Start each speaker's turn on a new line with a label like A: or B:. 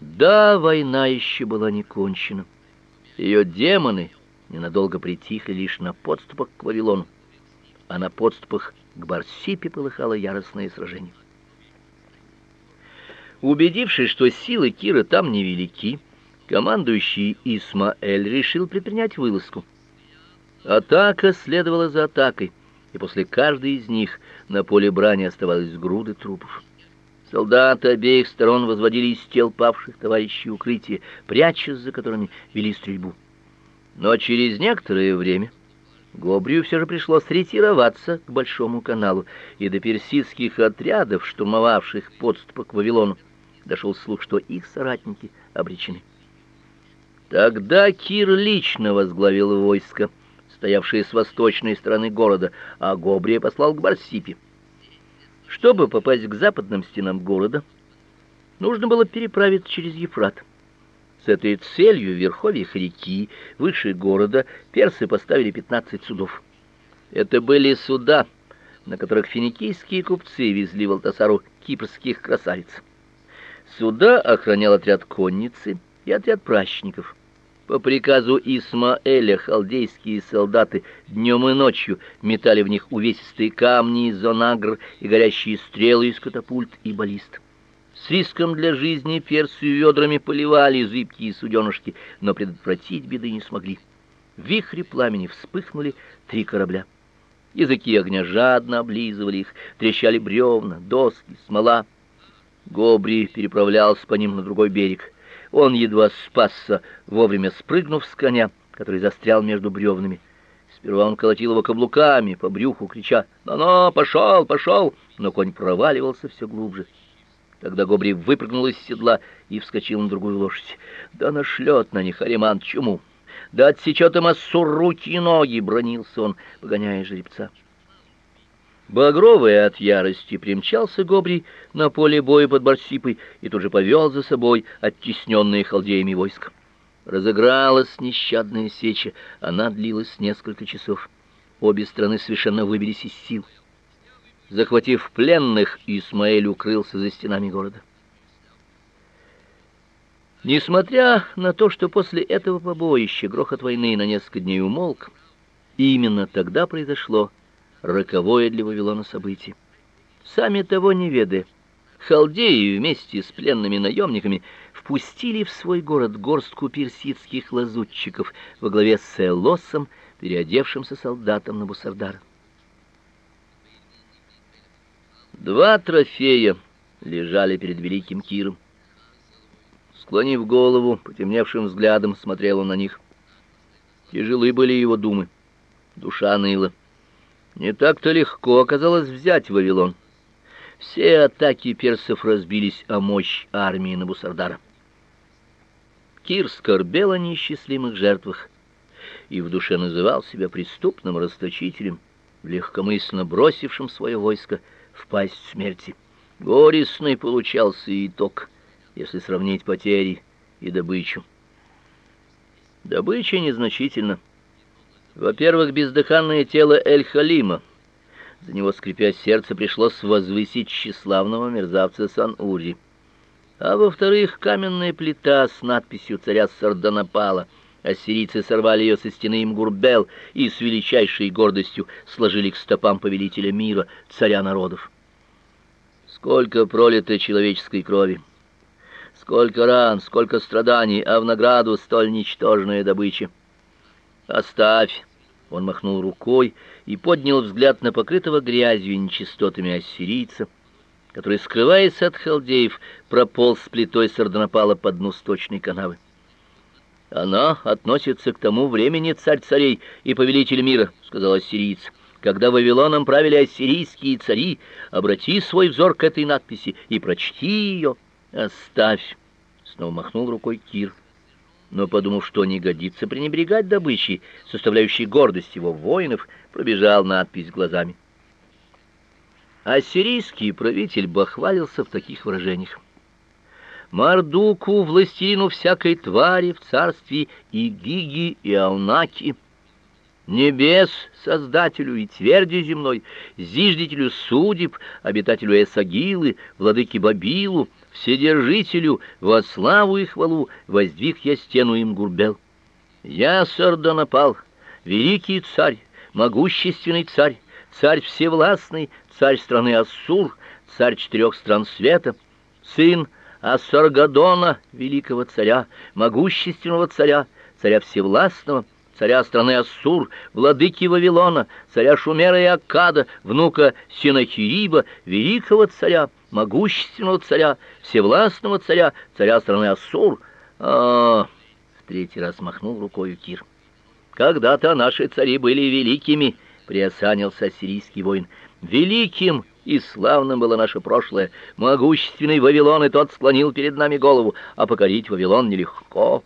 A: Да, война еще была не кончена. Ее демоны ненадолго притихли лишь на подступах к Вавилону, а на подступах к Барсипе полыхало яростное сражение. Убедившись, что силы Кира там невелики, командующий Исмаэль решил предпринять вылазку. Атака следовала за атакой, и после каждой из них на поле брани оставалось груды трупов. Солдаты обеих сторон возводили из тел павших товарищей укрытия, прячась за которыми вели стрельбу. Но через некоторое время Гобрию все же пришлось ретироваться к Большому каналу, и до персидских отрядов, штурмовавших подступы к Вавилону, дошел слух, что их соратники обречены. Тогда Кир лично возглавил войско, стоявшее с восточной стороны города, а Гобрия послал к Барсипе. Чтобы попасть к западным стенам города, нужно было переправиться через Ефрат. С этой целью в верховьях реки, выше города, персы поставили 15 судов. Это были суда, на которых финикийские купцы везли в Алтасару кипрских красавиц. Суда охранял отряд конницы и отряд пращников. По приказу Исмаэля халдейские солдаты днем и ночью метали в них увесистые камни, зонагр и горящие стрелы из катапульт и баллист. С риском для жизни Персию ведрами поливали зыбкие суденышки, но предотвратить беды не смогли. В вихре пламени вспыхнули три корабля. Языки огня жадно облизывали их, трещали бревна, доски, смола. Гобри переправлялся по ним на другой берег. Он едва спасся, вовремя спрыгнув с коня, который застрял между бревнами. Сперва он колотил его каблуками по брюху, крича «Ну-ну, пошел, пошел!» Но конь проваливался все глубже. Тогда Гобри выпрыгнул из седла и вскочил на другую лошадь. «Да нашлет на них Ариман чему! Да отсечет им Ассур руки и ноги!» — бронился он, погоняя жеребца. Багровый от ярости примчался Гобри на поле боя под Барсипой и тут же повел за собой оттесненные халдеями войск. Разыгралась нещадная сеча, она длилась несколько часов. Обе страны совершенно выбились из сил. Захватив пленных, Исмаэль укрылся за стенами города. Несмотря на то, что после этого побоища грохот войны на несколько дней умолк, именно тогда произошло роковое для Вавилона событие. Сами того не ведая, халдеи вместе с пленными наемниками впустили в свой город горстку персидских лазутчиков во главе с Элосом, переодевшимся солдатом на Бусардара. Два трофея лежали перед великим Киром. Склонив голову, потемневшим взглядом смотрел он на них. Тяжелы были его думы. Душа ныла. Не так-то легко оказалось взять Вавилон. Все атаки персов разбились о мощь армии Набусардара. Кир скорбел о неисчислимых жертвах и в душе называл себя преступным расточителем, легкомысленно бросившим свое войско в пасть смерти. Горестный получался итог, если сравнить потери и добычу. Добыча незначительна. Во-первых, бездыханное тело Эль-Халима. За него, скрипя сердце, пришлось возвысить тщеславного мерзавца Сан-Ури. А во-вторых, каменная плита с надписью царя Сарданапала. Ассирийцы сорвали ее со стены Имгурбел и с величайшей гордостью сложили к стопам повелителя мира, царя народов. Сколько пролито человеческой крови! Сколько ран, сколько страданий, а в награду столь ничтожная добыча! Оставь, он махнул рукой и поднял взгляд на покрытого грязью и нечистотами ассирийца, который, скрываясь от халдеев, прополз с плитой сардонапала по дну сточной канавы. Она относится к тому времени царь царей и повелитель мира, сказал ассириец. Когда Вавилоном правили ассирийские цари, обрати свой взор к этой надписи и прочти ее. Оставь, снова махнул рукой Кир но, подумав, что не годится пренебрегать добычей, составляющей гордость его воинов, пробежал надпись глазами. Ассирийский правитель бахвалился в таких выражениях. Мардуку, властелину всякой твари в царстве Игиги и Алнаки, небес, создателю и тверди земной, зиждителю судеб, обитателю Эсагилы, владыке Бабилу, Вседержителю во славу и хвалу воздвиг я стену им гурбел. Я Сардонапал, великий царь, могущественный царь, царь всевластный, царь страны Ассур, царь четырех стран света, сын Ассаргадона, великого царя, могущественного царя, царя всевластного, царя страны Ассур, владыки Вавилона, царя Шумера и Аккада, внука Синахириба, великого царя, могущественного царя, всевластного царя, царя страны Ассур. А, в третий раз махнул рукой Кир. Когда-то наши цари были великими, приосанился ассирийский воин. Великим и славным было наше прошлое. Могущественный Вавилон и тот склонил перед нами голову, а покорить Вавилон нелегко.